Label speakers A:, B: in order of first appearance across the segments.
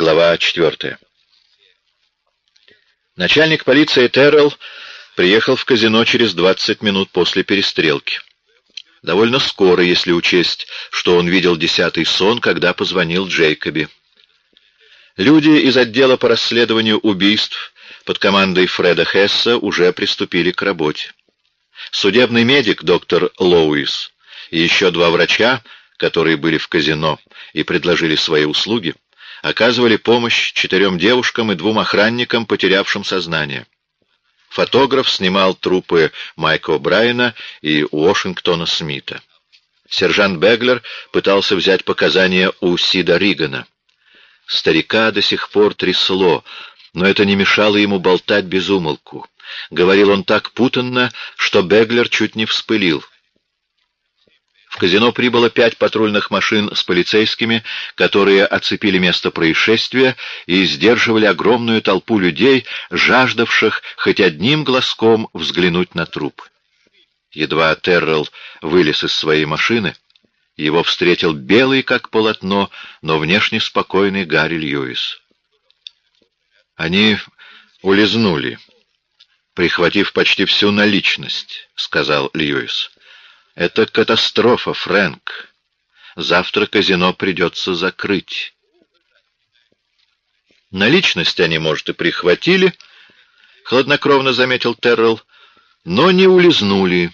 A: Глава 4. Начальник полиции Террелл приехал в казино через 20 минут после перестрелки. Довольно скоро, если учесть, что он видел десятый сон, когда позвонил Джейкоби. Люди из отдела по расследованию убийств под командой Фреда Хесса уже приступили к работе. Судебный медик доктор Лоуис и еще два врача, которые были в казино и предложили свои услуги, оказывали помощь четырем девушкам и двум охранникам, потерявшим сознание. Фотограф снимал трупы Майка Брайана и Уошингтона Смита. Сержант Беглер пытался взять показания у Сида Ригана. Старика до сих пор трясло, но это не мешало ему болтать без умолку. Говорил он так путанно, что Беглер чуть не вспылил. Казино прибыло пять патрульных машин с полицейскими, которые оцепили место происшествия и сдерживали огромную толпу людей, жаждавших хоть одним глазком взглянуть на труп. Едва Террелл вылез из своей машины, его встретил белый, как полотно, но внешне спокойный Гарри Льюис. Они улизнули, прихватив почти всю наличность, — сказал Льюис. Это катастрофа, Фрэнк. Завтра казино придется закрыть. Наличность они, может, и прихватили, — хладнокровно заметил Террелл, — но не улизнули.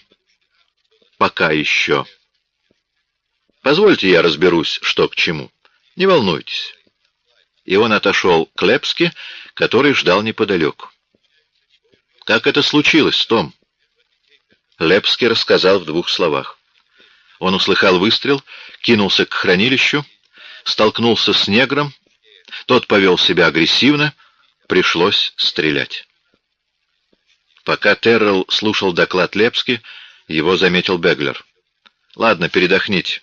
A: Пока еще. Позвольте я разберусь, что к чему. Не волнуйтесь. И он отошел к Лепске, который ждал неподалеку. Как это случилось, Том? Лепский рассказал в двух словах. Он услыхал выстрел, кинулся к хранилищу, столкнулся с негром, тот повел себя агрессивно, пришлось стрелять. Пока Террелл слушал доклад Лепски, его заметил Беглер. «Ладно, передохните.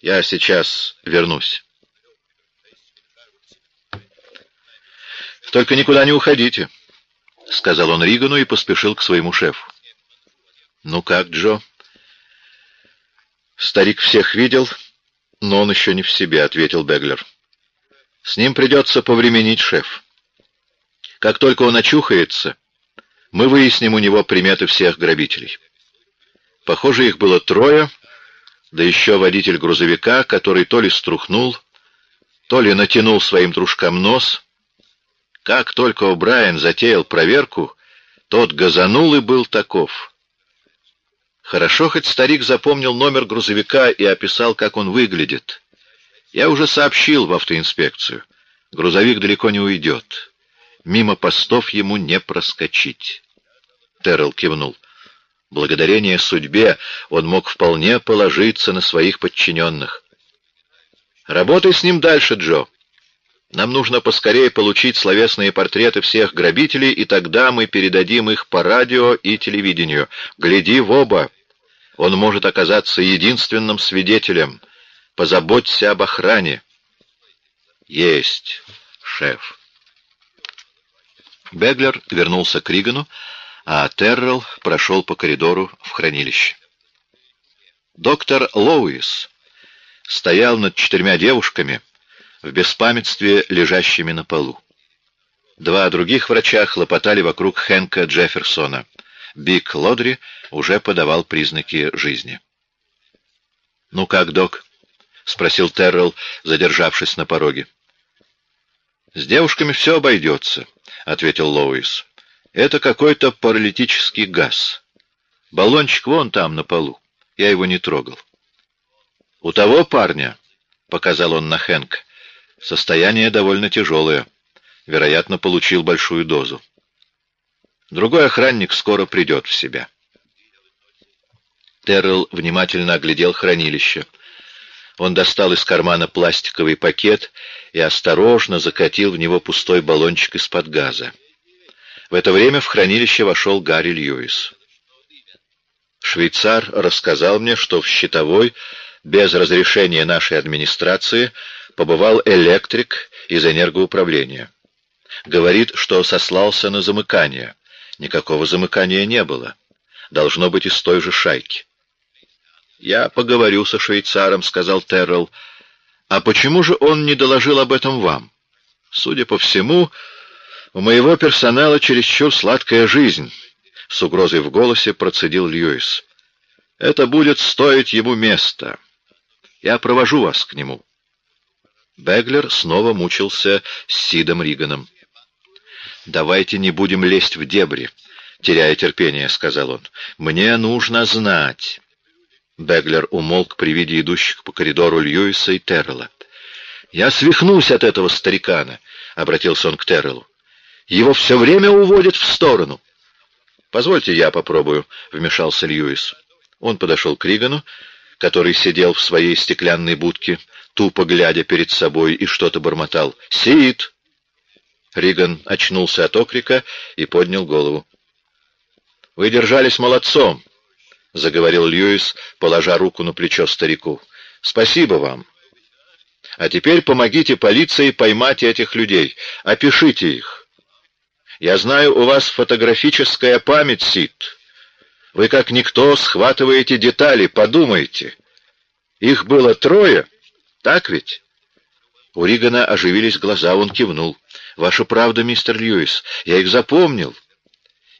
A: Я сейчас вернусь». «Только никуда не уходите», — сказал он Ригану и поспешил к своему шефу. «Ну как, Джо?» «Старик всех видел, но он еще не в себе», — ответил Беглер. «С ним придется повременить, шеф. Как только он очухается, мы выясним у него приметы всех грабителей. Похоже, их было трое, да еще водитель грузовика, который то ли струхнул, то ли натянул своим дружкам нос. Как только О'Брайен затеял проверку, тот газанул и был таков». Хорошо, хоть старик запомнил номер грузовика и описал, как он выглядит. Я уже сообщил в автоинспекцию. Грузовик далеко не уйдет. Мимо постов ему не проскочить. Террell кивнул. Благодарение судьбе он мог вполне положиться на своих подчиненных. «Работай с ним дальше, Джо. Нам нужно поскорее получить словесные портреты всех грабителей, и тогда мы передадим их по радио и телевидению. Гляди в оба!» Он может оказаться единственным свидетелем. Позаботься об охране. Есть, шеф. Беглер вернулся к Ригану, а Террелл прошел по коридору в хранилище. Доктор Лоуис стоял над четырьмя девушками в беспамятстве, лежащими на полу. Два других врача хлопотали вокруг Хэнка Джефферсона — Биг Лодри уже подавал признаки жизни. «Ну как, док?» — спросил Террелл, задержавшись на пороге. «С девушками все обойдется», — ответил Лоуис. «Это какой-то паралитический газ. Баллончик вон там, на полу. Я его не трогал». «У того парня», — показал он на Хэнк, — «состояние довольно тяжелое. Вероятно, получил большую дозу. Другой охранник скоро придет в себя. Террell внимательно оглядел хранилище. Он достал из кармана пластиковый пакет и осторожно закатил в него пустой баллончик из-под газа. В это время в хранилище вошел Гарри Льюис. Швейцар рассказал мне, что в щитовой, без разрешения нашей администрации, побывал электрик из энергоуправления. Говорит, что сослался на замыкание. Никакого замыкания не было. Должно быть из той же шайки. «Я поговорю со швейцаром», — сказал Террелл. «А почему же он не доложил об этом вам?» Судя по всему, у моего персонала чересчур сладкая жизнь, — с угрозой в голосе процедил Льюис. Это будет стоить ему места. Я провожу вас к нему. Беглер снова мучился с Сидом Риганом. «Давайте не будем лезть в дебри», — теряя терпение, — сказал он. «Мне нужно знать». Беглер умолк при виде идущих по коридору Льюиса и Террелла. «Я свихнусь от этого старикана», — обратился он к Терреллу. «Его все время уводят в сторону». «Позвольте я попробую», — вмешался Льюис. Он подошел к Ригану, который сидел в своей стеклянной будке, тупо глядя перед собой, и что-то бормотал. «Сид!» Риган очнулся от окрика и поднял голову. «Вы держались молодцом», — заговорил Льюис, положа руку на плечо старику. «Спасибо вам. А теперь помогите полиции поймать этих людей. Опишите их. Я знаю, у вас фотографическая память, Сид. Вы как никто схватываете детали, подумайте. Их было трое, так ведь? У Ригана оживились глаза, он кивнул. «Ваша правда, мистер Льюис, я их запомнил».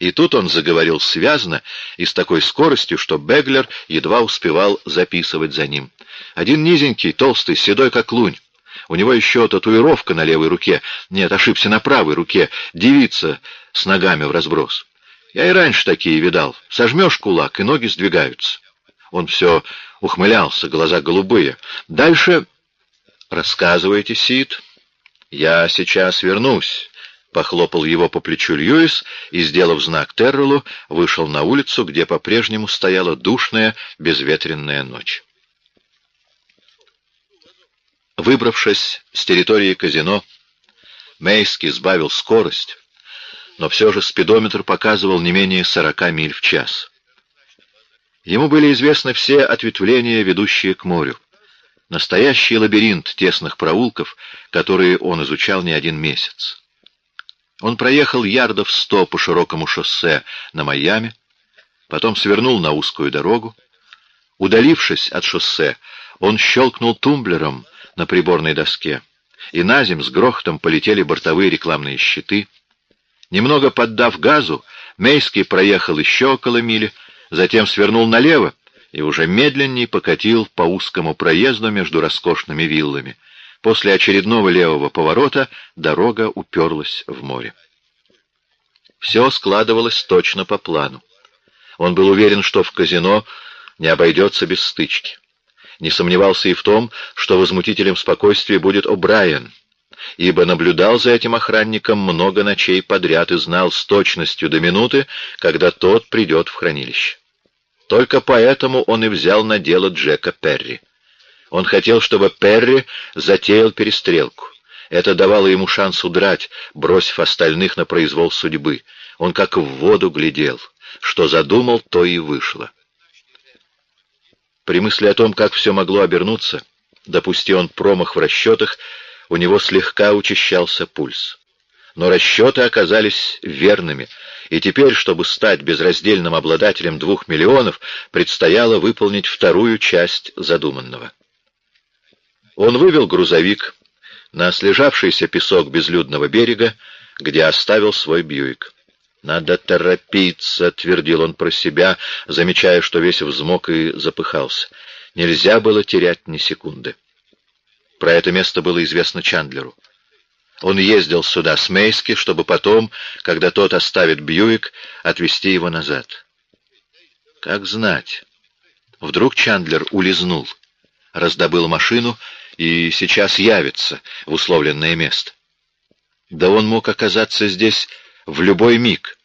A: И тут он заговорил связно и с такой скоростью, что Беглер едва успевал записывать за ним. Один низенький, толстый, седой как лунь. У него еще татуировка на левой руке. Нет, ошибся, на правой руке. Девица с ногами в разброс. Я и раньше такие видал. Сожмешь кулак, и ноги сдвигаются. Он все ухмылялся, глаза голубые. Дальше... Рассказывайте, Сид. Я сейчас вернусь. Похлопал его по плечу Льюис и, сделав знак Террелу, вышел на улицу, где по-прежнему стояла душная, безветренная ночь. Выбравшись с территории казино, Мейски сбавил скорость, но все же спидометр показывал не менее 40 миль в час. Ему были известны все ответвления, ведущие к морю. Настоящий лабиринт тесных проулков, которые он изучал не один месяц. Он проехал ярдов сто по широкому шоссе на Майами, потом свернул на узкую дорогу. Удалившись от шоссе, он щелкнул тумблером на приборной доске, и на земь с грохотом полетели бортовые рекламные щиты — Немного поддав газу, Мейский проехал еще около мили, затем свернул налево и уже медленней покатил по узкому проезду между роскошными виллами. После очередного левого поворота дорога уперлась в море. Все складывалось точно по плану. Он был уверен, что в казино не обойдется без стычки. Не сомневался и в том, что возмутителем спокойствия будет О'Брайен, ибо наблюдал за этим охранником много ночей подряд и знал с точностью до минуты, когда тот придет в хранилище. Только поэтому он и взял на дело Джека Перри. Он хотел, чтобы Перри затеял перестрелку. Это давало ему шанс удрать, бросив остальных на произвол судьбы. Он как в воду глядел. Что задумал, то и вышло. При мысли о том, как все могло обернуться, допусти он промах в расчетах, у него слегка учащался пульс. Но расчеты оказались верными, и теперь, чтобы стать безраздельным обладателем двух миллионов, предстояло выполнить вторую часть задуманного. Он вывел грузовик на слежавшийся песок безлюдного берега, где оставил свой Бьюик. «Надо торопиться», — твердил он про себя, замечая, что весь взмок и запыхался. Нельзя было терять ни секунды. Про это место было известно Чандлеру. Он ездил сюда с Мейски, чтобы потом, когда тот оставит Бьюик, отвезти его назад. Как знать. Вдруг Чандлер улизнул, раздобыл машину и сейчас явится в условленное место. Да он мог оказаться здесь в любой миг.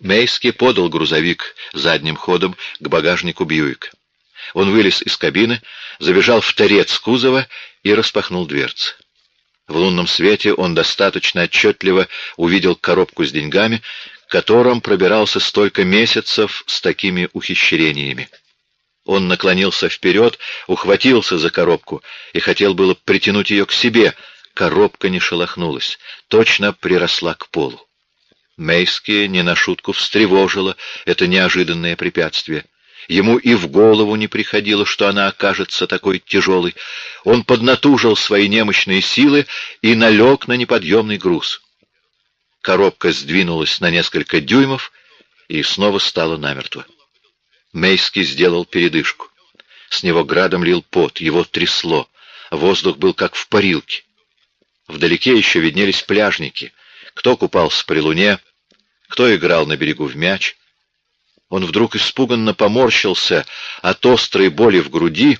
A: Мейски подал грузовик задним ходом к багажнику Бьюика. Он вылез из кабины, забежал в торец кузова и распахнул дверцы. В лунном свете он достаточно отчетливо увидел коробку с деньгами, которым пробирался столько месяцев с такими ухищрениями. Он наклонился вперед, ухватился за коробку и хотел было притянуть ее к себе. Коробка не шелохнулась, точно приросла к полу. Мейски не на шутку встревожило это неожиданное препятствие. Ему и в голову не приходило, что она окажется такой тяжелой. Он поднатужил свои немощные силы и налег на неподъемный груз. Коробка сдвинулась на несколько дюймов и снова стала намертво. Мейский сделал передышку. С него градом лил пот, его трясло. Воздух был как в парилке. Вдалеке еще виднелись пляжники. Кто купался при луне, кто играл на берегу в мяч. Он вдруг испуганно поморщился от острой боли в груди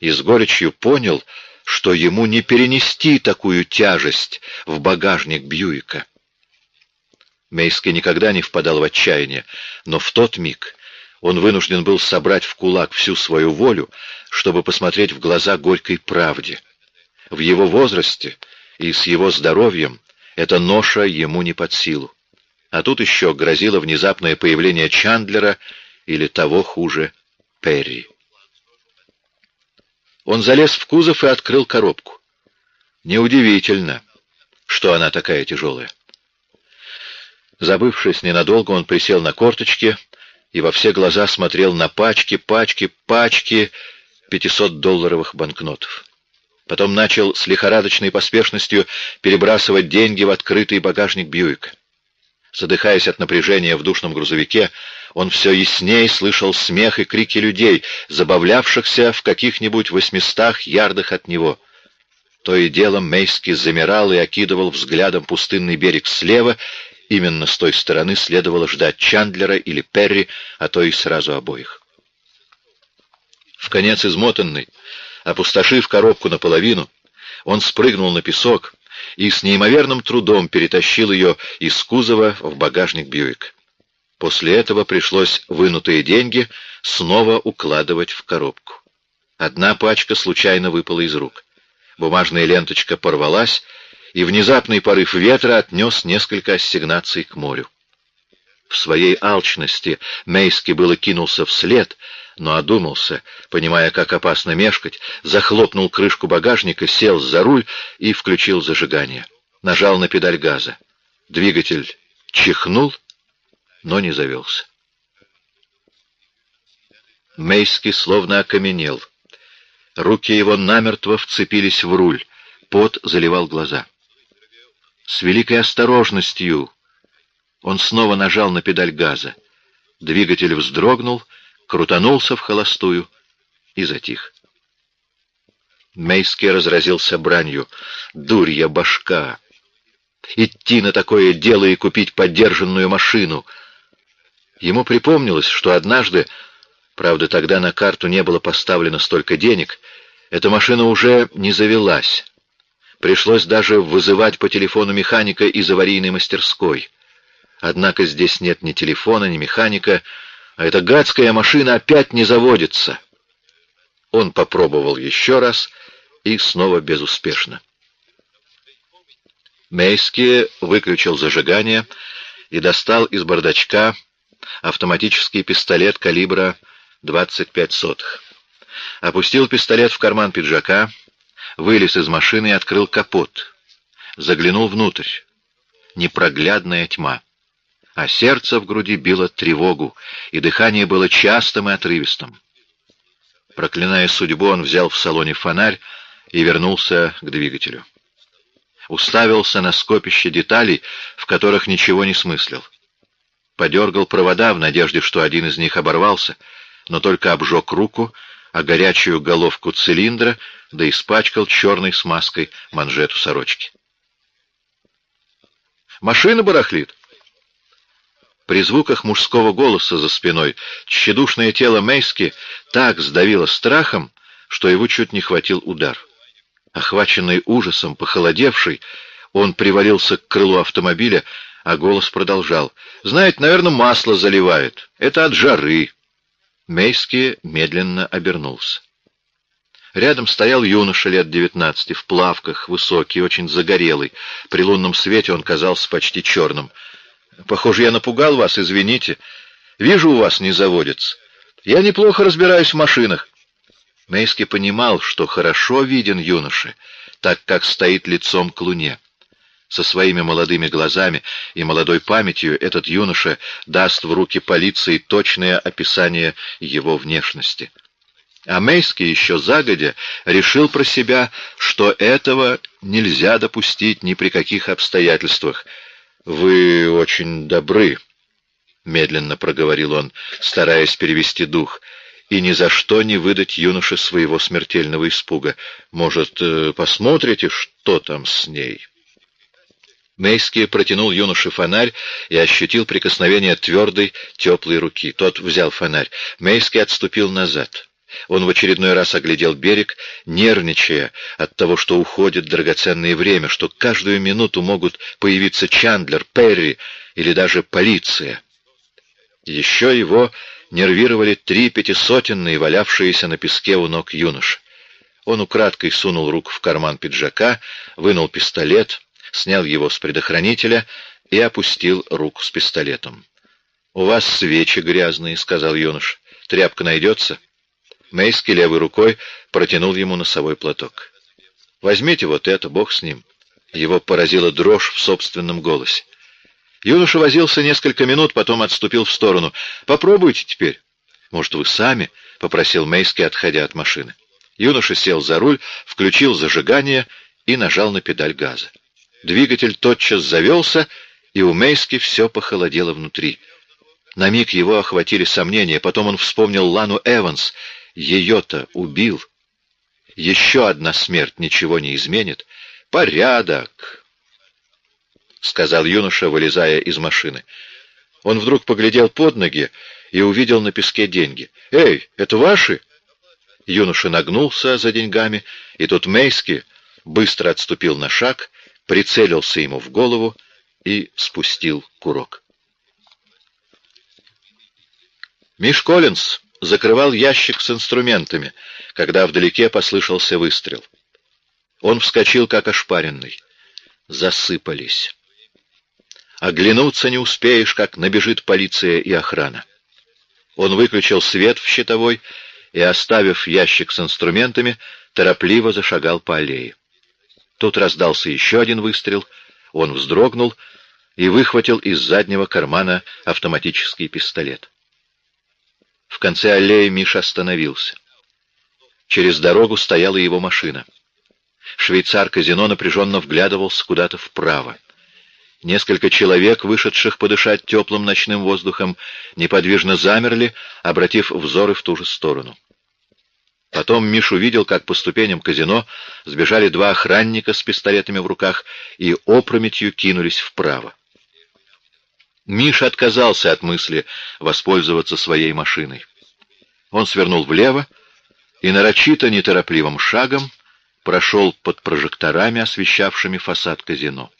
A: и с горечью понял, что ему не перенести такую тяжесть в багажник Бьюика. Мейский никогда не впадал в отчаяние, но в тот миг он вынужден был собрать в кулак всю свою волю, чтобы посмотреть в глаза горькой правде. В его возрасте и с его здоровьем эта ноша ему не под силу. А тут еще грозило внезапное появление Чандлера или того хуже Перри. Он залез в кузов и открыл коробку. Неудивительно, что она такая тяжелая. Забывшись ненадолго, он присел на корточки и во все глаза смотрел на пачки, пачки, пачки пятисотдолларовых банкнотов. Потом начал с лихорадочной поспешностью перебрасывать деньги в открытый багажник Бьюика. Задыхаясь от напряжения в душном грузовике, он все ясней слышал смех и крики людей, забавлявшихся в каких-нибудь восьмистах ярдах от него. То и дело Мейски замирал и окидывал взглядом пустынный берег слева, именно с той стороны следовало ждать Чандлера или Перри, а то и сразу обоих. В конец измотанный, опустошив коробку наполовину, он спрыгнул на песок, и с неимоверным трудом перетащил ее из кузова в багажник Бьюик. После этого пришлось вынутые деньги снова укладывать в коробку. Одна пачка случайно выпала из рук. Бумажная ленточка порвалась, и внезапный порыв ветра отнес несколько ассигнаций к морю. В своей алчности Мейски было кинулся вслед, но одумался, понимая, как опасно мешкать, захлопнул крышку багажника, сел за руль и включил зажигание. Нажал на педаль газа. Двигатель чихнул, но не завелся. Мейски словно окаменел. Руки его намертво вцепились в руль, пот заливал глаза. С великой осторожностью он снова нажал на педаль газа. Двигатель вздрогнул, крутанулся в холостую и затих. Мейский разразился бранью. «Дурья башка! Идти на такое дело и купить подержанную машину!» Ему припомнилось, что однажды, правда, тогда на карту не было поставлено столько денег, эта машина уже не завелась. Пришлось даже вызывать по телефону механика из аварийной мастерской — Однако здесь нет ни телефона, ни механика, а эта гадская машина опять не заводится. Он попробовал еще раз и снова безуспешно. Мейски выключил зажигание и достал из бардачка автоматический пистолет калибра 25 сотых. Опустил пистолет в карман пиджака, вылез из машины и открыл капот. Заглянул внутрь. Непроглядная тьма а сердце в груди било тревогу, и дыхание было частым и отрывистым. Проклиная судьбу, он взял в салоне фонарь и вернулся к двигателю. Уставился на скопище деталей, в которых ничего не смыслил. Подергал провода в надежде, что один из них оборвался, но только обжег руку, а горячую головку цилиндра, да испачкал черной смазкой манжету сорочки. «Машина барахлит!» При звуках мужского голоса за спиной тщедушное тело Мейски так сдавило страхом, что его чуть не хватил удар. Охваченный ужасом, похолодевший, он привалился к крылу автомобиля, а голос продолжал. «Знаете, наверное, масло заливает. Это от жары». Мейски медленно обернулся. Рядом стоял юноша лет девятнадцати, в плавках, высокий, очень загорелый. При лунном свете он казался почти черным. Похоже, я напугал вас, извините. Вижу, у вас не заводится. Я неплохо разбираюсь в машинах. Мейски понимал, что хорошо виден юноше, так как стоит лицом к луне. Со своими молодыми глазами и молодой памятью этот юноша даст в руки полиции точное описание его внешности. А Мейский еще загодя решил про себя, что этого нельзя допустить ни при каких обстоятельствах. «Вы очень добры», — медленно проговорил он, стараясь перевести дух, и ни за что не выдать юноше своего смертельного испуга. «Может, э, посмотрите, что там с ней?» Мейский протянул юноше фонарь и ощутил прикосновение твердой, теплой руки. Тот взял фонарь. Мейский отступил назад. Он в очередной раз оглядел берег, нервничая от того, что уходит драгоценное время, что каждую минуту могут появиться Чандлер, Перри или даже полиция. Еще его нервировали три пятисотенные, валявшиеся на песке у ног юнош. Он украдкой сунул руку в карман пиджака, вынул пистолет, снял его с предохранителя и опустил руку с пистолетом. — У вас свечи грязные, — сказал юнош. — Тряпка найдется? Мейски левой рукой протянул ему носовой платок. — Возьмите вот это, бог с ним. Его поразила дрожь в собственном голосе. Юноша возился несколько минут, потом отступил в сторону. «Попробуйте теперь». «Может, вы сами?» — попросил Мейски, отходя от машины. Юноша сел за руль, включил зажигание и нажал на педаль газа. Двигатель тотчас завелся, и у Мейски все похолодело внутри. На миг его охватили сомнения, потом он вспомнил Лану Эванс. Ее-то убил. Еще одна смерть ничего не изменит. Порядок. — сказал юноша, вылезая из машины. Он вдруг поглядел под ноги и увидел на песке деньги. «Эй, это ваши?» Юноша нагнулся за деньгами, и тут Мейски быстро отступил на шаг прицелился ему в голову и спустил курок. Миш Коллинз закрывал ящик с инструментами, когда вдалеке послышался выстрел. Он вскочил, как ошпаренный. Засыпались. Оглянуться не успеешь, как набежит полиция и охрана. Он выключил свет в щитовой и, оставив ящик с инструментами, торопливо зашагал по аллее. Тут раздался еще один выстрел. Он вздрогнул и выхватил из заднего кармана автоматический пистолет. В конце аллеи Миша остановился. Через дорогу стояла его машина. Швейцар казино напряженно вглядывался куда-то вправо. Несколько человек, вышедших подышать теплым ночным воздухом, неподвижно замерли, обратив взоры в ту же сторону. Потом Миш увидел, как по ступеням казино сбежали два охранника с пистолетами в руках и опрометью кинулись вправо. Миш отказался от мысли воспользоваться своей машиной. Он свернул влево и нарочито неторопливым шагом прошел под прожекторами, освещавшими фасад казино.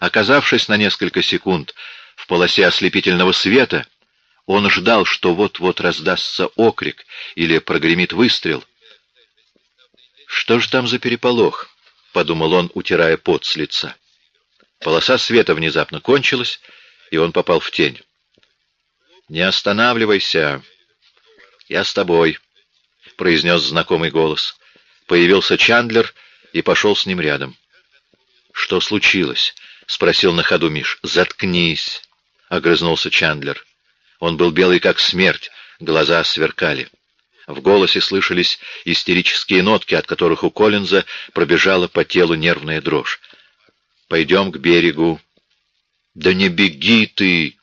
A: Оказавшись на несколько секунд в полосе ослепительного света, он ждал, что вот-вот раздастся окрик или прогремит выстрел. «Что ж там за переполох?» — подумал он, утирая пот с лица. Полоса света внезапно кончилась, и он попал в тень. «Не останавливайся. Я с тобой», — произнес знакомый голос. Появился Чандлер и пошел с ним рядом. «Что случилось?» — спросил на ходу Миш. «Заткнись», — огрызнулся Чандлер. Он был белый как смерть, глаза сверкали. В голосе слышались истерические нотки, от которых у Коллинза пробежала по телу нервная дрожь. «Пойдем к берегу». «Да не беги ты!»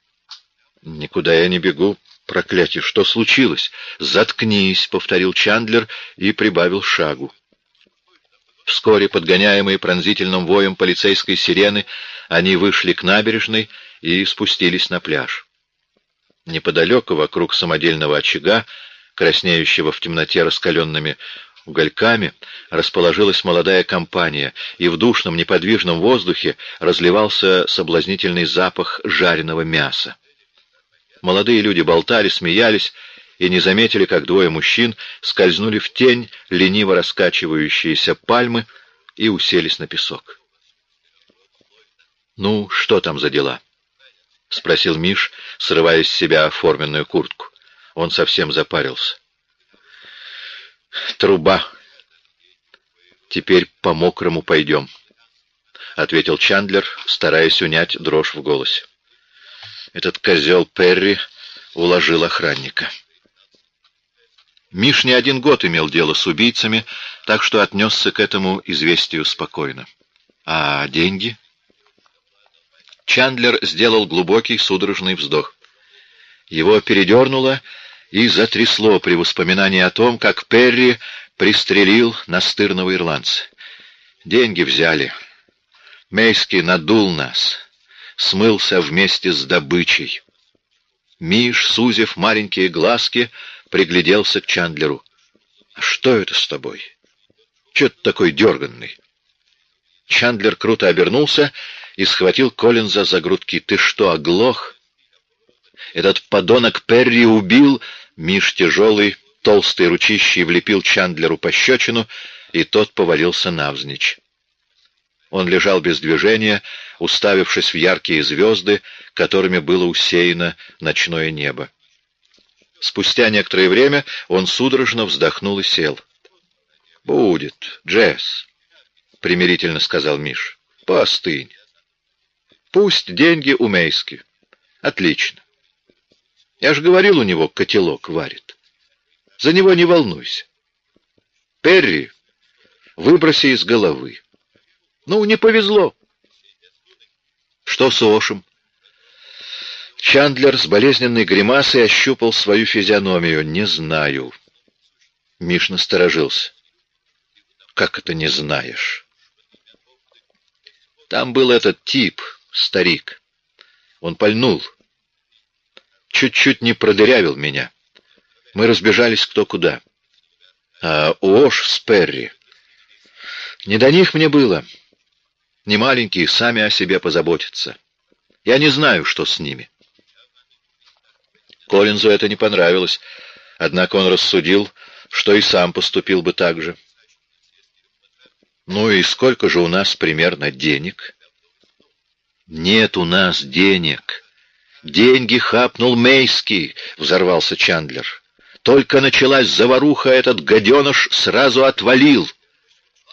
A: «Никуда я не бегу. Проклятие, что случилось?» «Заткнись», — повторил Чандлер и прибавил шагу. Вскоре, подгоняемые пронзительным воем полицейской сирены, они вышли к набережной и спустились на пляж. Неподалеку, вокруг самодельного очага, краснеющего в темноте раскаленными угольками, расположилась молодая компания, и в душном неподвижном воздухе разливался соблазнительный запах жареного мяса. Молодые люди болтали, смеялись и не заметили, как двое мужчин скользнули в тень лениво раскачивающиеся пальмы и уселись на песок. «Ну, что там за дела?» — спросил Миш, срывая с себя форменную куртку. Он совсем запарился. «Труба. Теперь по мокрому пойдем». — ответил Чандлер, стараясь унять дрожь в голосе. Этот козел Перри уложил охранника. Миш не один год имел дело с убийцами, так что отнесся к этому известию спокойно. А деньги? Чандлер сделал глубокий судорожный вздох. Его передернуло и затрясло при воспоминании о том, как Перри пристрелил настырного ирландца. Деньги взяли. Мейский надул нас, смылся вместе с добычей. Миш, сузив маленькие глазки, пригляделся к Чандлеру. «А что это с тобой? Че ты такой дерганный?» Чандлер круто обернулся и схватил Коллинза за грудки. «Ты что, оглох?» «Этот подонок Перри убил...» Миш тяжелый, толстый ручищей влепил Чандлеру пощечину, и тот повалился навзничь. Он лежал без движения, уставившись в яркие звезды, которыми было усеяно ночное небо. Спустя некоторое время он судорожно вздохнул и сел. «Будет, Джесс», — примирительно сказал Миш. «Постынь. Пусть деньги у Мейски. Отлично. Я же говорил, у него котелок варит. За него не волнуйся. Перри, выброси из головы. Ну, не повезло. Что с Ошем? Чандлер с болезненной гримасой ощупал свою физиономию. «Не знаю». Миш насторожился. «Как это не знаешь?» «Там был этот тип, старик. Он пальнул. Чуть-чуть не продырявил меня. Мы разбежались кто куда. А Ош с Перри. Не до них мне было. Не маленькие, сами о себе позаботятся. Я не знаю, что с ними». Коллинзу это не понравилось, однако он рассудил, что и сам поступил бы так же. «Ну и сколько же у нас примерно денег?» «Нет у нас денег. Деньги хапнул Мейский», — взорвался Чандлер. «Только началась заваруха, этот гаденыш сразу отвалил».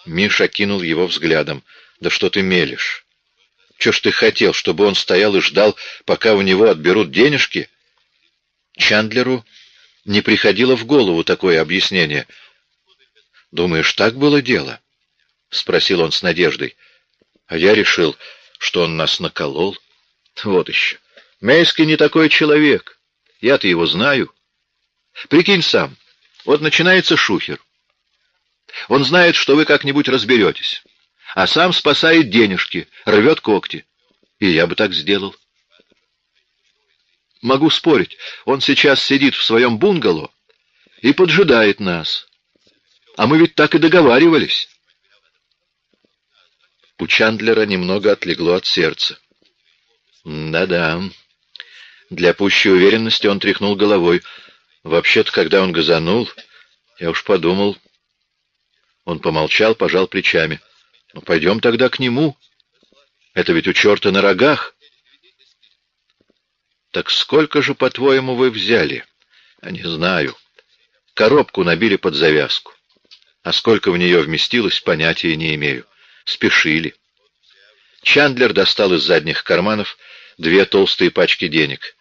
A: Миша кинул его взглядом. «Да что ты мелешь? Че ж ты хотел, чтобы он стоял и ждал, пока у него отберут денежки?» Чандлеру не приходило в голову такое объяснение. «Думаешь, так было дело?» — спросил он с надеждой. «А я решил, что он нас наколол. Вот еще. Мейский не такой человек. Я-то его знаю. Прикинь сам, вот начинается шухер. Он знает, что вы как-нибудь разберетесь, а сам спасает денежки, рвет когти. И я бы так сделал. Могу спорить, он сейчас сидит в своем бунгало и поджидает нас. А мы ведь так и договаривались. У Чандлера немного отлегло от сердца. Да-да. Для пущей уверенности он тряхнул головой. Вообще-то, когда он газанул, я уж подумал... Он помолчал, пожал плечами. «Ну, пойдем тогда к нему. Это ведь у черта на рогах». «Так сколько же, по-твоему, вы взяли?» «А не знаю. Коробку набили под завязку. А сколько в нее вместилось, понятия не имею. Спешили». Чандлер достал из задних карманов две толстые пачки денег.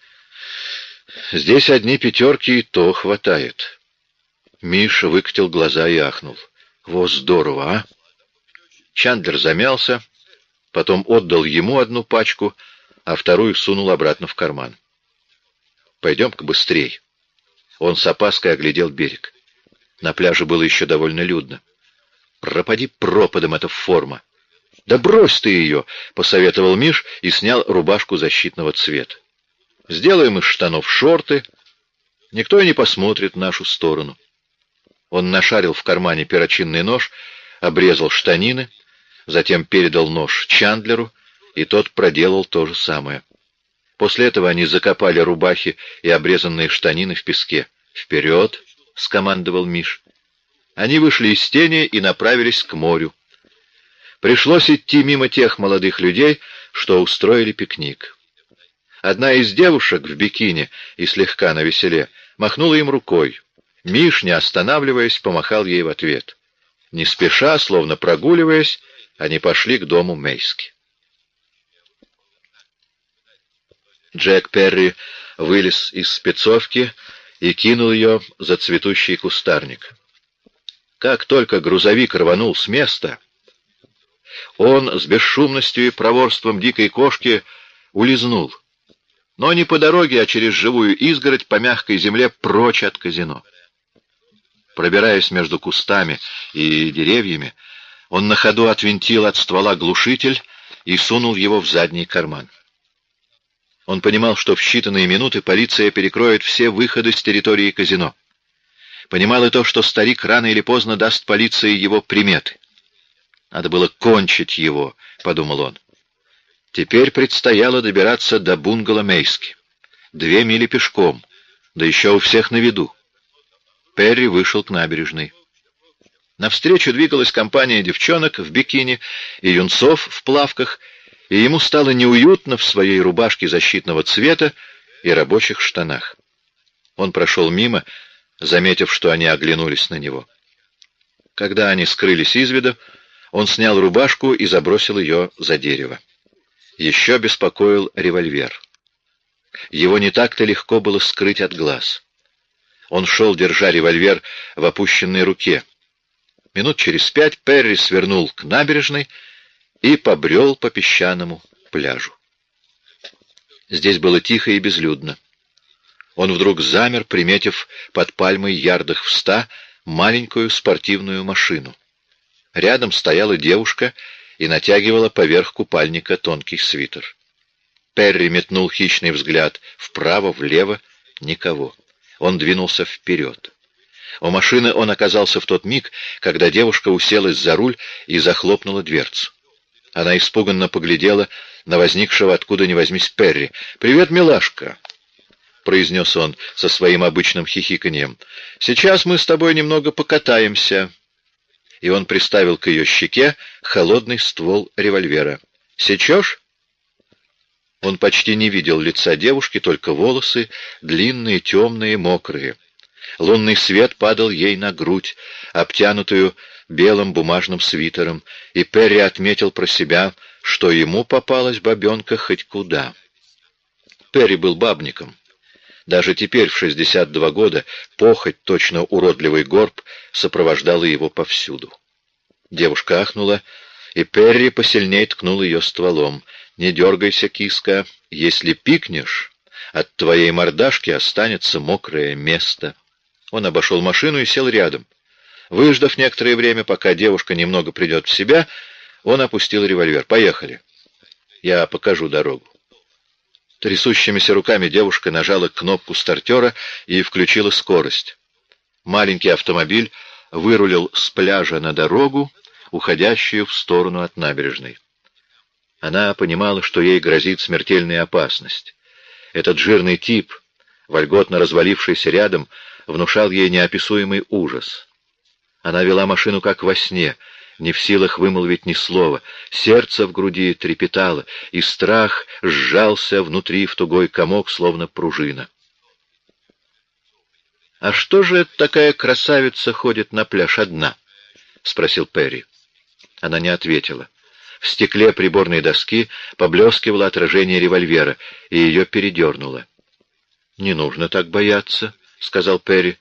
A: «Здесь одни пятерки, и то хватает». Миша выкатил глаза и ахнул. «Во, здорово, а!» Чандлер замялся, потом отдал ему одну пачку, а вторую сунул обратно в карман. Пойдем-ка быстрей. Он с опаской оглядел берег. На пляже было еще довольно людно. Пропади пропадом эта форма. Да брось ты ее, посоветовал Миш и снял рубашку защитного цвета. Сделаем из штанов шорты. Никто и не посмотрит в нашу сторону. Он нашарил в кармане перочинный нож, обрезал штанины, затем передал нож Чандлеру, и тот проделал то же самое. После этого они закопали рубахи и обрезанные штанины в песке. «Вперед!» — скомандовал Миш. Они вышли из тени и направились к морю. Пришлось идти мимо тех молодых людей, что устроили пикник. Одна из девушек в бикини и слегка навеселе махнула им рукой. Миш, не останавливаясь, помахал ей в ответ. Не спеша, словно прогуливаясь, Они пошли к дому Мейски. Джек Перри вылез из спецовки и кинул ее за цветущий кустарник. Как только грузовик рванул с места, он с бесшумностью и проворством дикой кошки улизнул, но не по дороге, а через живую изгородь по мягкой земле прочь от казино. Пробираясь между кустами и деревьями, он на ходу отвинтил от ствола глушитель и сунул его в задний карман. Он понимал, что в считанные минуты полиция перекроет все выходы с территории казино. Понимал и то, что старик рано или поздно даст полиции его приметы. Надо было кончить его, — подумал он. Теперь предстояло добираться до бунгало Мейски. Две мили пешком, да еще у всех на виду. Перри вышел к набережной. Навстречу двигалась компания девчонок в бикини и юнцов в плавках, и ему стало неуютно в своей рубашке защитного цвета и рабочих штанах. Он прошел мимо, заметив, что они оглянулись на него. Когда они скрылись из виду, он снял рубашку и забросил ее за дерево. Еще беспокоил револьвер. Его не так-то легко было скрыть от глаз. Он шел, держа револьвер в опущенной руке. Минут через пять Перри свернул к набережной и побрел по песчаному пляжу. Здесь было тихо и безлюдно. Он вдруг замер, приметив под пальмой ярдах в ста маленькую спортивную машину. Рядом стояла девушка и натягивала поверх купальника тонкий свитер. Перри метнул хищный взгляд вправо, влево, никого. Он двинулся вперед. У машины он оказался в тот миг, когда девушка уселась за руль и захлопнула дверцу. Она испуганно поглядела на возникшего откуда ни возьмись Перри. «Привет, милашка!» — произнес он со своим обычным хихиканьем. «Сейчас мы с тобой немного покатаемся» и он приставил к ее щеке холодный ствол револьвера. «Сечешь?» Он почти не видел лица девушки, только волосы, длинные, темные, мокрые. Лунный свет падал ей на грудь, обтянутую белым бумажным свитером, и Перри отметил про себя, что ему попалась бабенка хоть куда. Перри был бабником. Даже теперь, в 62 года, похоть, точно уродливый горб, сопровождала его повсюду. Девушка ахнула, и Перри посильнее ткнул ее стволом. «Не дергайся, киска, если пикнешь, от твоей мордашки останется мокрое место». Он обошел машину и сел рядом. Выждав некоторое время, пока девушка немного придет в себя, он опустил револьвер. «Поехали. Я покажу дорогу». Трясущимися руками девушка нажала кнопку стартера и включила скорость. Маленький автомобиль вырулил с пляжа на дорогу, уходящую в сторону от набережной. Она понимала, что ей грозит смертельная опасность. Этот жирный тип, вольготно развалившийся рядом, внушал ей неописуемый ужас. Она вела машину как во сне — не в силах вымолвить ни слова. Сердце в груди трепетало, и страх сжался внутри в тугой комок, словно пружина. «А что же такая красавица ходит на пляж одна?» — спросил Перри. Она не ответила. В стекле приборной доски поблескивало отражение револьвера, и ее передернуло. «Не нужно так бояться», — сказал Перри.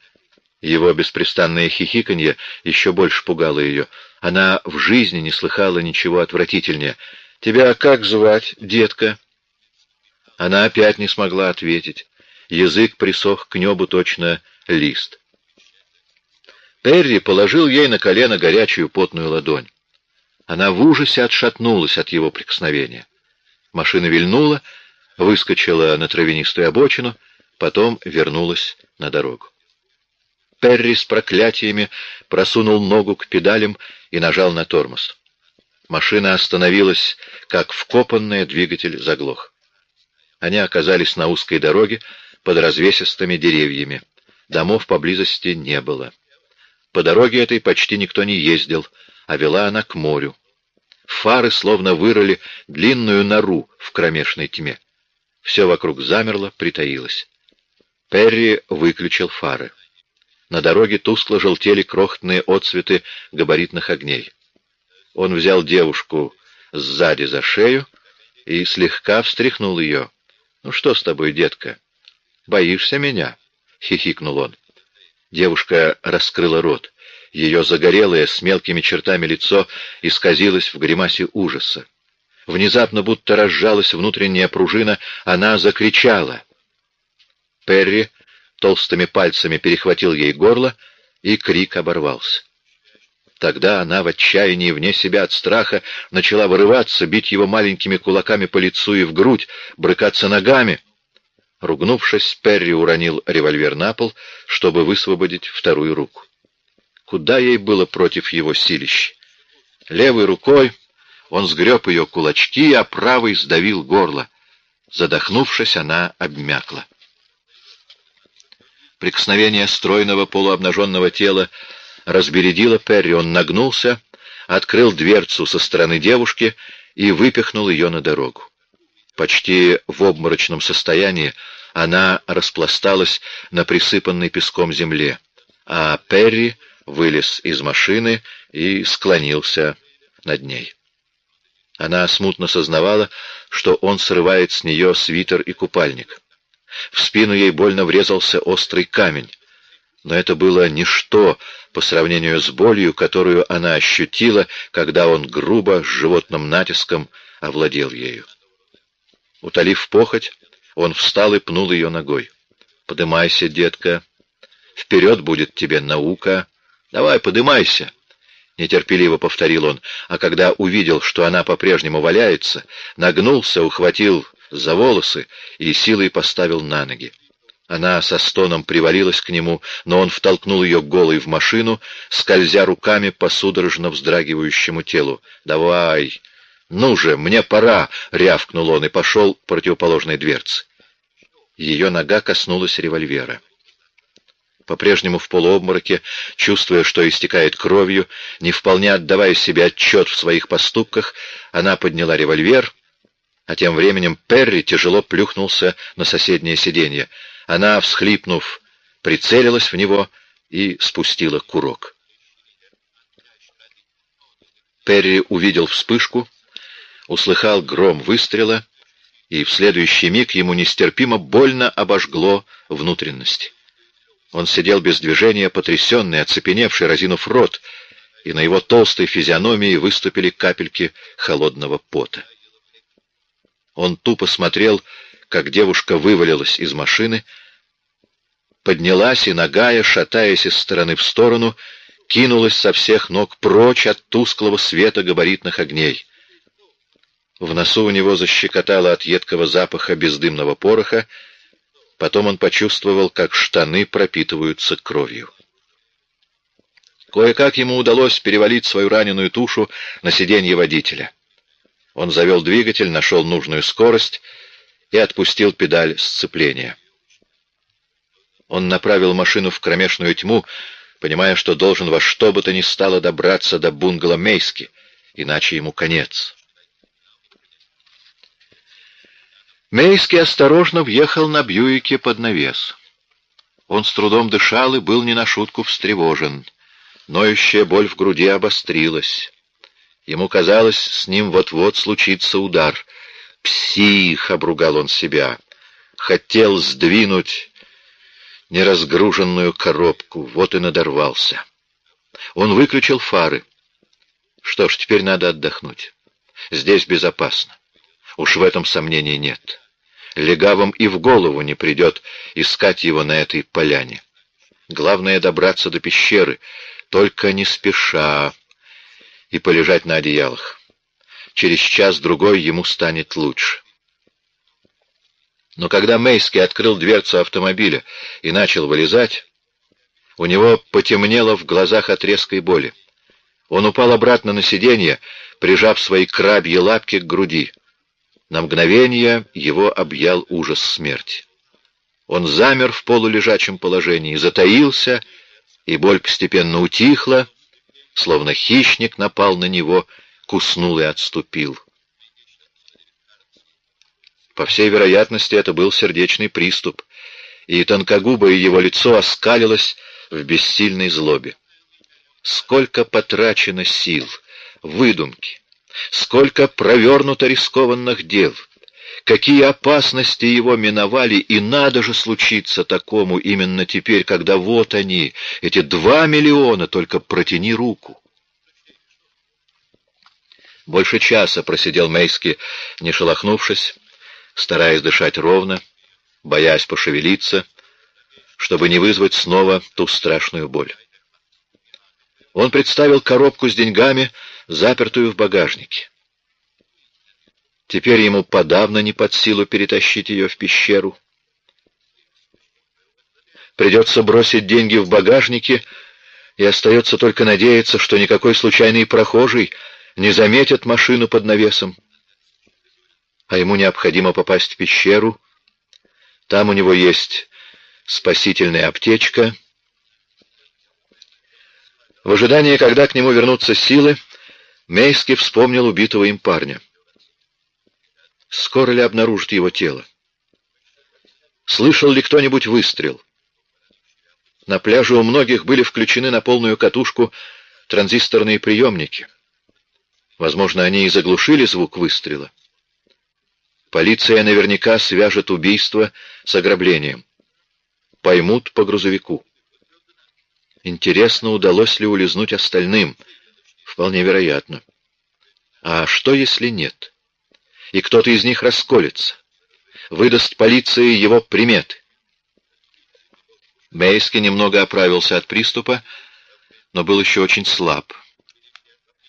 A: Его беспрестанное хихиканье еще больше пугало ее. Она в жизни не слыхала ничего отвратительнее. «Тебя как звать, детка?» Она опять не смогла ответить. Язык присох к небу точно лист. Перри положил ей на колено горячую потную ладонь. Она в ужасе отшатнулась от его прикосновения. Машина вильнула, выскочила на травянистую обочину, потом вернулась на дорогу. Перри с проклятиями просунул ногу к педалям и нажал на тормоз. Машина остановилась, как вкопанная, двигатель заглох. Они оказались на узкой дороге под развесистыми деревьями. Домов поблизости не было. По дороге этой почти никто не ездил, а вела она к морю. Фары словно вырыли длинную нору в кромешной тьме. Все вокруг замерло, притаилось. Перри выключил фары. На дороге тускло желтели крохотные отсветы габаритных огней. Он взял девушку сзади за шею и слегка встряхнул ее. «Ну что с тобой, детка? Боишься меня?» — хихикнул он. Девушка раскрыла рот. Ее загорелое с мелкими чертами лицо исказилось в гримасе ужаса. Внезапно, будто разжалась внутренняя пружина, она закричала. Перри толстыми пальцами перехватил ей горло, и крик оборвался. Тогда она в отчаянии, вне себя от страха, начала вырываться, бить его маленькими кулаками по лицу и в грудь, брыкаться ногами. Ругнувшись, Перри уронил револьвер на пол, чтобы высвободить вторую руку. Куда ей было против его силищ? Левой рукой он сгреб ее кулачки, а правой сдавил горло. Задохнувшись, она обмякла. Прикосновение стройного полуобнаженного тела разбередило Перри. Он нагнулся, открыл дверцу со стороны девушки и выпихнул ее на дорогу. Почти в обморочном состоянии она распласталась на присыпанной песком земле, а Перри вылез из машины и склонился над ней. Она смутно сознавала, что он срывает с нее свитер и купальник. В спину ей больно врезался острый камень, но это было ничто по сравнению с болью, которую она ощутила, когда он грубо, с животным натиском овладел ею. Утолив похоть, он встал и пнул ее ногой. «Подымайся, детка. Вперед будет тебе наука. Давай, подымайся!» Нетерпеливо повторил он, а когда увидел, что она по-прежнему валяется, нагнулся, ухватил за волосы и силой поставил на ноги. Она со стоном привалилась к нему, но он втолкнул ее голой в машину, скользя руками по судорожно вздрагивающему телу. «Давай! Ну же, мне пора!» — рявкнул он и пошел к противоположной дверце. Ее нога коснулась револьвера. По-прежнему в полуобмороке, чувствуя, что истекает кровью, не вполне отдавая себе отчет в своих поступках, она подняла револьвер, а тем временем Перри тяжело плюхнулся на соседнее сиденье. Она, всхлипнув, прицелилась в него и спустила курок. Перри увидел вспышку, услыхал гром выстрела, и в следующий миг ему нестерпимо больно обожгло внутренность. Он сидел без движения, потрясенный, оцепеневший, разинув рот, и на его толстой физиономии выступили капельки холодного пота. Он тупо смотрел, как девушка вывалилась из машины, поднялась и, ногая, шатаясь из стороны в сторону, кинулась со всех ног прочь от тусклого света габаритных огней. В носу у него защекотало от едкого запаха бездымного пороха, Потом он почувствовал, как штаны пропитываются кровью. Кое-как ему удалось перевалить свою раненую тушу на сиденье водителя. Он завел двигатель, нашел нужную скорость и отпустил педаль сцепления. Он направил машину в кромешную тьму, понимая, что должен во что бы то ни стало добраться до бунгало Мейски, иначе ему конец. Мейский осторожно въехал на Бьюике под навес. Он с трудом дышал и был не на шутку встревожен. Ноющая боль в груди обострилась. Ему казалось, с ним вот-вот случится удар. «Псих!» — обругал он себя. Хотел сдвинуть неразгруженную коробку, вот и надорвался. Он выключил фары. Что ж, теперь надо отдохнуть. Здесь безопасно. Уж в этом сомнений нет. Легавым и в голову не придет искать его на этой поляне. Главное — добраться до пещеры, только не спеша, и полежать на одеялах. Через час-другой ему станет лучше. Но когда Мейский открыл дверцу автомобиля и начал вылезать, у него потемнело в глазах от резкой боли. Он упал обратно на сиденье, прижав свои крабьи лапки к груди. На мгновение его объял ужас смерти. Он замер в полулежачем положении, затаился, и боль постепенно утихла, словно хищник напал на него, куснул и отступил. По всей вероятности, это был сердечный приступ, и тонкогубое его лицо оскалилось в бессильной злобе. Сколько потрачено сил, выдумки, сколько провернуто рискованных дел, какие опасности его миновали, и надо же случиться такому именно теперь, когда вот они, эти два миллиона, только протяни руку. Больше часа просидел Мейски, не шелохнувшись, стараясь дышать ровно, боясь пошевелиться, чтобы не вызвать снова ту страшную боль. Он представил коробку с деньгами, запертую в багажнике. Теперь ему подавно не под силу перетащить ее в пещеру. Придется бросить деньги в багажнике, и остается только надеяться, что никакой случайный прохожий не заметит машину под навесом. А ему необходимо попасть в пещеру. Там у него есть спасительная аптечка. В ожидании, когда к нему вернутся силы, Мейский вспомнил убитого им парня. Скоро ли обнаружат его тело? Слышал ли кто-нибудь выстрел? На пляже у многих были включены на полную катушку транзисторные приемники. Возможно, они и заглушили звук выстрела. Полиция наверняка свяжет убийство с ограблением. Поймут по грузовику. Интересно, удалось ли улизнуть остальным. Вполне вероятно. А что, если нет? И кто-то из них расколется, выдаст полиции его приметы. Мейски немного оправился от приступа, но был еще очень слаб.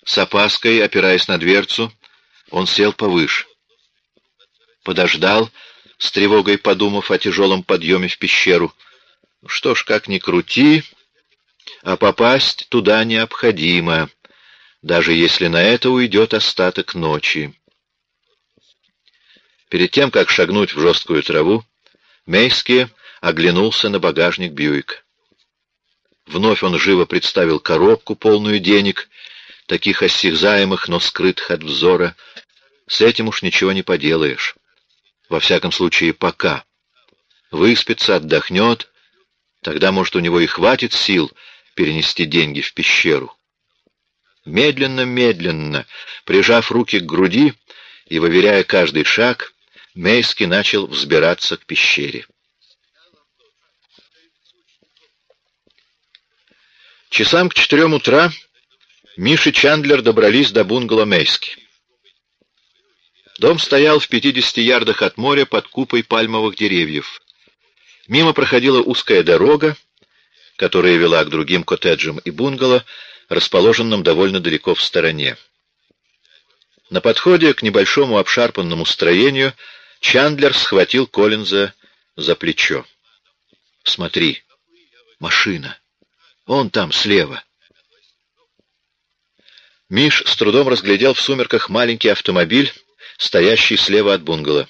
A: С опаской, опираясь на дверцу, он сел повыше. Подождал, с тревогой подумав о тяжелом подъеме в пещеру. Что ж, как ни крути, а попасть туда необходимо, даже если на это уйдет остаток ночи. Перед тем, как шагнуть в жесткую траву, Мейски оглянулся на багажник Бьюик. Вновь он живо представил коробку, полную денег, таких осязаемых, но скрытых от взора. С этим уж ничего не поделаешь. Во всяком случае, пока. Выспится, отдохнет, тогда, может, у него и хватит сил перенести деньги в пещеру. Медленно-медленно, прижав руки к груди и выверяя каждый шаг, Мейски начал взбираться к пещере. Часам к четырем утра Миш Чандлер добрались до бунгало Мейски. Дом стоял в 50 ярдах от моря под купой пальмовых деревьев. Мимо проходила узкая дорога, которая вела к другим коттеджам и бунгало, расположенным довольно далеко в стороне. На подходе к небольшому обшарпанному строению Чандлер схватил Коллинза за плечо. «Смотри, машина. Он там, слева». Миш с трудом разглядел в сумерках маленький автомобиль, стоящий слева от бунгало.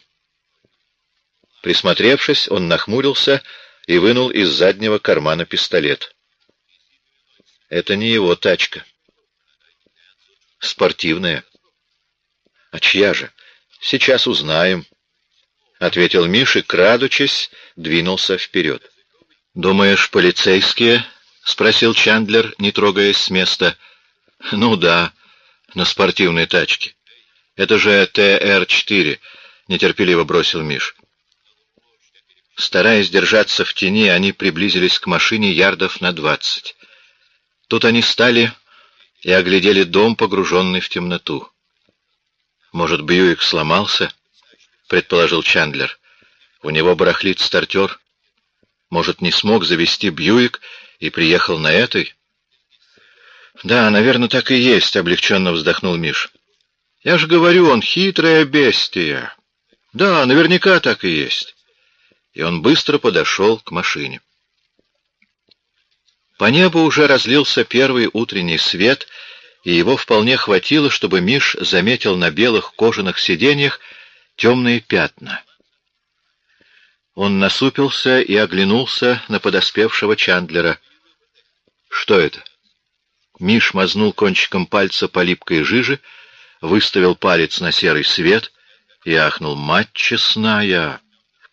A: Присмотревшись, он нахмурился и вынул из заднего кармана пистолет. Это не его тачка. Спортивная. А чья же? Сейчас узнаем. — ответил Миша, крадучись, двинулся вперед. «Думаешь, полицейские?» — спросил Чандлер, не трогаясь с места. «Ну да, на спортивной тачке. Это же ТР-4», — нетерпеливо бросил Миш. Стараясь держаться в тени, они приблизились к машине ярдов на двадцать. Тут они стали и оглядели дом, погруженный в темноту. Может, Бьюик сломался? Предположил Чандлер. У него барахлит стартер. Может, не смог завести Бьюик и приехал на этой? Да, наверное, так и есть, облегченно вздохнул Миш. Я же говорю, он хитрое бестия. Да, наверняка так и есть. И он быстро подошел к машине. По небу уже разлился первый утренний свет, и его вполне хватило, чтобы Миш заметил на белых кожаных сиденьях темные пятна. Он насупился и оглянулся на подоспевшего Чандлера. «Что это?» Миш мазнул кончиком пальца по липкой жиже, выставил палец на серый свет и ахнул. «Мать честная!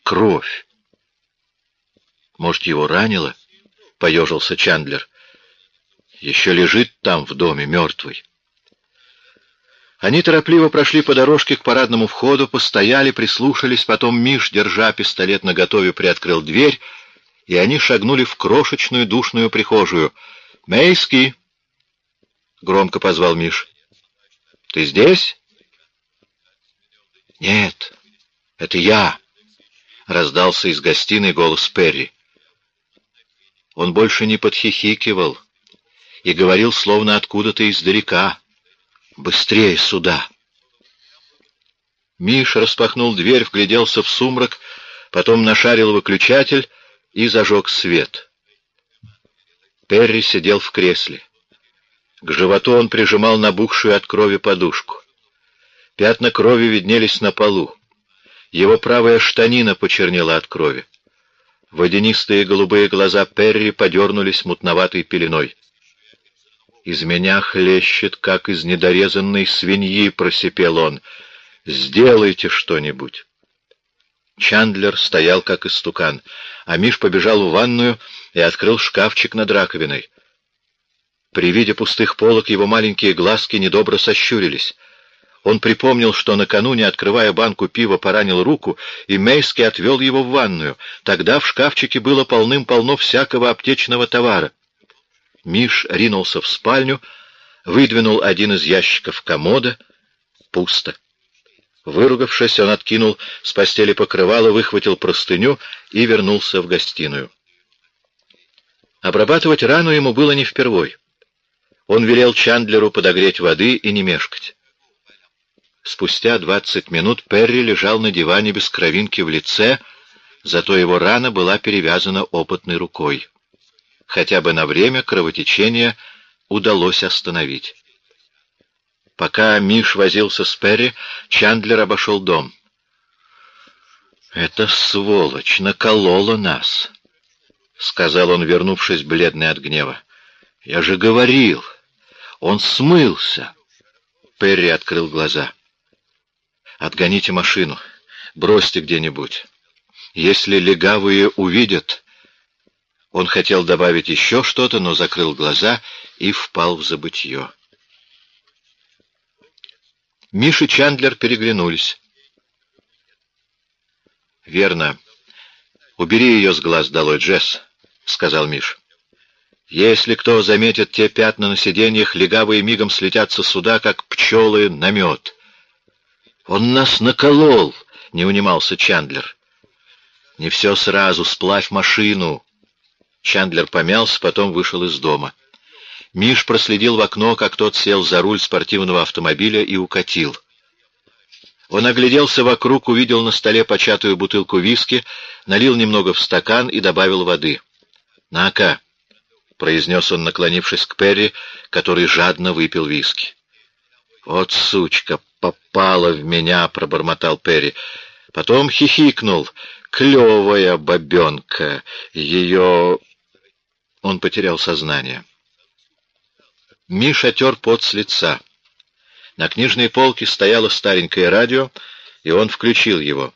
A: Кровь!» «Может, его ранило?» — поежился Чандлер. «Еще лежит там, в доме, мертвый». Они торопливо прошли по дорожке к парадному входу, постояли, прислушались, потом Миш, держа пистолет наготове, приоткрыл дверь, и они шагнули в крошечную душную прихожую. «Мейский!» — громко позвал Миш. «Ты здесь?» «Нет, это я!» — раздался из гостиной голос Перри. Он больше не подхихикивал и говорил словно откуда-то издалека. «Быстрее сюда!» Миш распахнул дверь, вгляделся в сумрак, потом нашарил выключатель и зажег свет. Перри сидел в кресле. К животу он прижимал набухшую от крови подушку. Пятна крови виднелись на полу. Его правая штанина почернела от крови. Водянистые голубые глаза Перри подернулись мутноватой пеленой. «Из меня хлещет, как из недорезанной свиньи», — просипел он. «Сделайте что-нибудь». Чандлер стоял, как истукан, а Миш побежал в ванную и открыл шкафчик над раковиной. При виде пустых полок его маленькие глазки недобро сощурились. Он припомнил, что накануне, открывая банку пива, поранил руку, и Мейски отвел его в ванную. Тогда в шкафчике было полным-полно всякого аптечного товара. Миш ринулся в спальню, выдвинул один из ящиков комода. Пусто. Выругавшись, он откинул с постели покрывало, выхватил простыню и вернулся в гостиную. Обрабатывать рану ему было не впервой. Он велел Чандлеру подогреть воды и не мешкать. Спустя двадцать минут Перри лежал на диване без кровинки в лице, зато его рана была перевязана опытной рукой хотя бы на время кровотечение удалось остановить. Пока Миш возился с Перри, Чандлер обошел дом. «Эта сволочь наколола нас», — сказал он, вернувшись бледный от гнева. «Я же говорил, он смылся». Перри открыл глаза. «Отгоните машину, бросьте где-нибудь. Если легавые увидят, он хотел добавить еще что-то, но закрыл глаза и впал в забытье. Миш и Чандлер переглянулись. «Верно. Убери ее с глаз долой, Джесс», — сказал Миш. «Если кто заметит те пятна на сиденьях, легавые мигом слетятся сюда, как пчелы на мед». «Он нас наколол!» — не унимался Чандлер. «Не все сразу, сплавь машину!» Чандлер помялся, потом вышел из дома. Миш проследил в окно, как тот сел за руль спортивного автомобиля и укатил. Он огляделся вокруг, увидел на столе початую бутылку виски, налил немного в стакан и добавил воды. «На-ка», — произнес он, наклонившись к Перри, который жадно выпил виски. «Вот сучка, попала в меня», — пробормотал Перри. Потом хихикнул. «Клевая бабенка! Ее он потерял сознание. Миша тер пот с лица. На книжной полке стояло старенькое радио, и он включил его.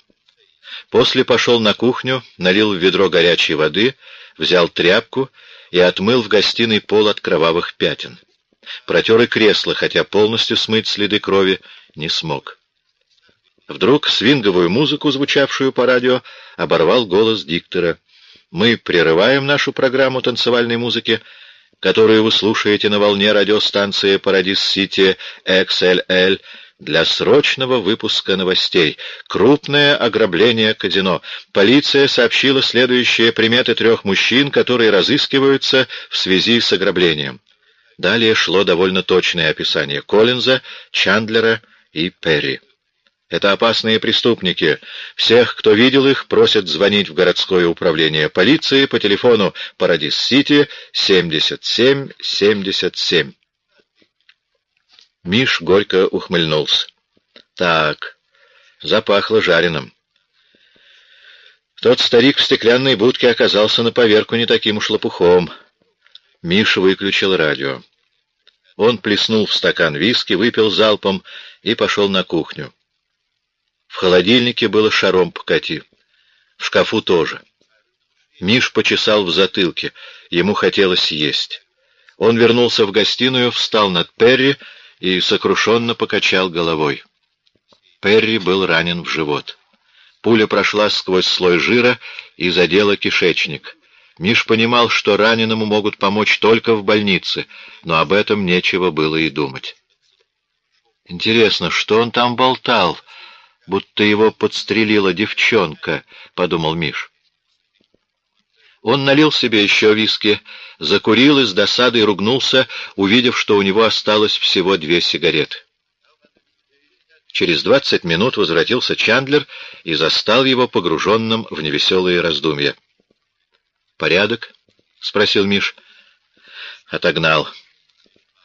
A: После пошел на кухню, налил в ведро горячей воды, взял тряпку и отмыл в гостиной пол от кровавых пятен. Протер и кресло, хотя полностью смыть следы крови не смог. Вдруг свинговую музыку, звучавшую по радио, оборвал голос диктора — мы прерываем нашу программу танцевальной музыки, которую вы слушаете на волне радиостанции Парадис-Сити XLL для срочного выпуска новостей. Крупное ограбление казино. Полиция сообщила следующие приметы трех мужчин, которые разыскиваются в связи с ограблением. Далее шло довольно точное описание Коллинза, Чандлера и Перри. Это опасные преступники. Всех, кто видел их, просят звонить в городское управление полиции по телефону Парадис-Сити 7777. Миш горько ухмыльнулся. Так, запахло жареным. Тот старик в стеклянной будке оказался на поверку не таким уж лопухом. Миш выключил радио. Он плеснул в стакан виски, выпил залпом и пошел на кухню. Холодильнике было шаром покати. В шкафу тоже. Миш почесал в затылке. Ему хотелось есть. Он вернулся в гостиную, встал над Перри и сокрушенно покачал головой. Перри был ранен в живот. Пуля прошла сквозь слой жира и задела кишечник. Миш понимал, что раненому могут помочь только в больнице, но об этом нечего было и думать. «Интересно, что он там болтал, будто его подстрелила девчонка», — подумал Миш. Он налил себе еще виски, закурил и с досадой ругнулся, увидев, что у него осталось всего две сигареты. Через двадцать минут возвратился Чандлер и застал его погруженным в невеселые раздумья. «Порядок?» — спросил Миш. Отогнал.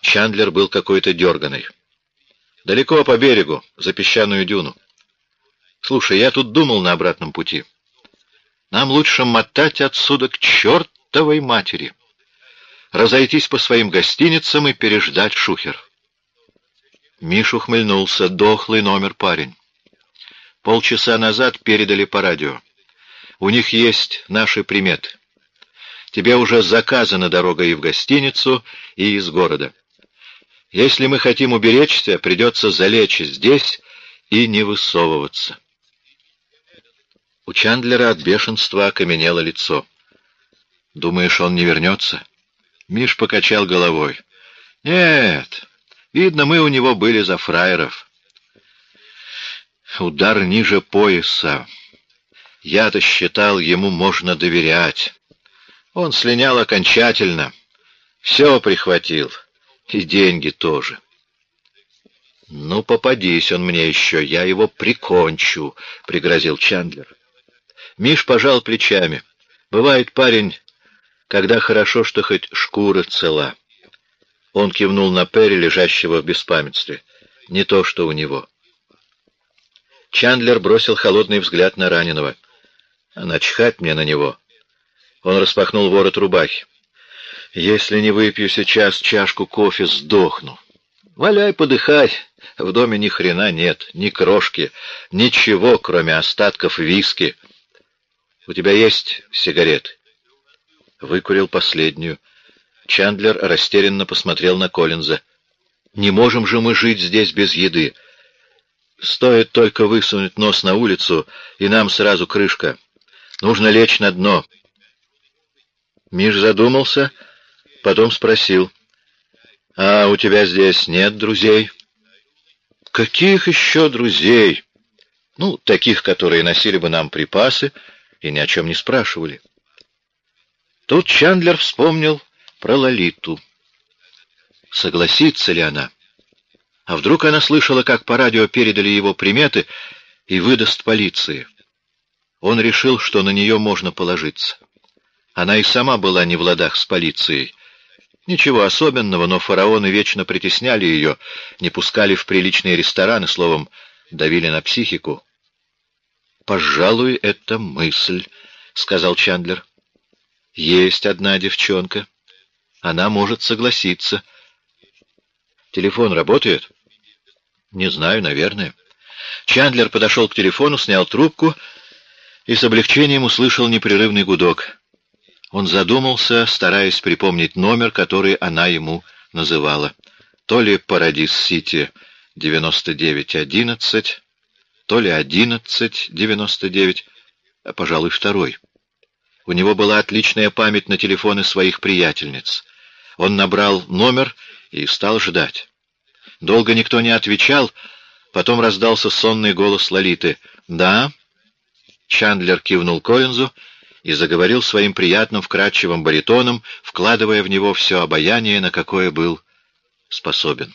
A: Чандлер был какой-то дерганый. «Далеко по берегу, за песчаную дюну. Слушай, я тут думал на обратном пути. Нам лучше мотать отсюда к чертовой матери. Разойтись по своим гостиницам и переждать шухер». Миш ухмыльнулся. Дохлый номер парень. Полчаса назад передали по радио. У них есть наши приметы. Тебе уже заказана дорога и в гостиницу, и из города. Если мы хотим уберечься, придется залечь здесь и не высовываться. У Чандлера от бешенства окаменело лицо. «Думаешь, он не вернется?» Миш покачал головой. «Нет, видно, мы у него были за фраеров. Удар ниже пояса. Я-то считал, ему можно доверять». Он слинял окончательно. Все прихватил. И деньги тоже. «Ну, попадись он мне еще, я его прикончу», — пригрозил Чандлер. Миш пожал плечами. «Бывает, парень, когда хорошо, что хоть шкура цела». Он кивнул на Перри, лежащего в беспамятстве. Не то, что у него. Чандлер бросил холодный взгляд на раненого. «А начхать мне на него. Он распахнул ворот рубахи. «Если не выпью сейчас чашку кофе, сдохну. Валяй, подыхай. В доме ни хрена нет, ни крошки, ничего, кроме остатков виски. У тебя есть сигареты?» Выкурил последнюю. Чандлер растерянно посмотрел на Коллинза. «Не можем же мы жить здесь без еды. Стоит только высунуть нос на улицу, и нам сразу крышка. Нужно лечь на дно. Миш задумался, потом спросил. «А у тебя здесь нет друзей?» «Каких еще друзей?» «Ну, таких, которые носили бы нам припасы и ни о чем не спрашивали». Тут Чандлер вспомнил про Лолиту. Согласится ли она? А вдруг она слышала, как по радио передали его приметы и выдаст полиции? Он решил, что на нее можно положиться. Она и сама была не в ладах с полицией. Ничего особенного, но фараоны вечно притесняли ее, не пускали в приличные рестораны, словом, давили на психику. «Пожалуй, это мысль», — сказал Чандлер. «Есть одна девчонка. Она может согласиться». «Телефон работает?» «Не знаю, наверное». Чандлер подошел к телефону, снял трубку и с облегчением услышал непрерывный гудок. Он задумался, стараясь припомнить номер, который она ему называла. То ли Парадис-Сити 9911, то ли 1199, а, пожалуй, второй. У него была отличная память на телефоны своих приятельниц. Он набрал номер и стал ждать. Долго никто не отвечал, потом раздался сонный голос Лолиты. «Да?» Чандлер кивнул Коллинзу, и заговорил своим приятным вкрадчивым баритоном, вкладывая в него все обаяние, на какое был способен.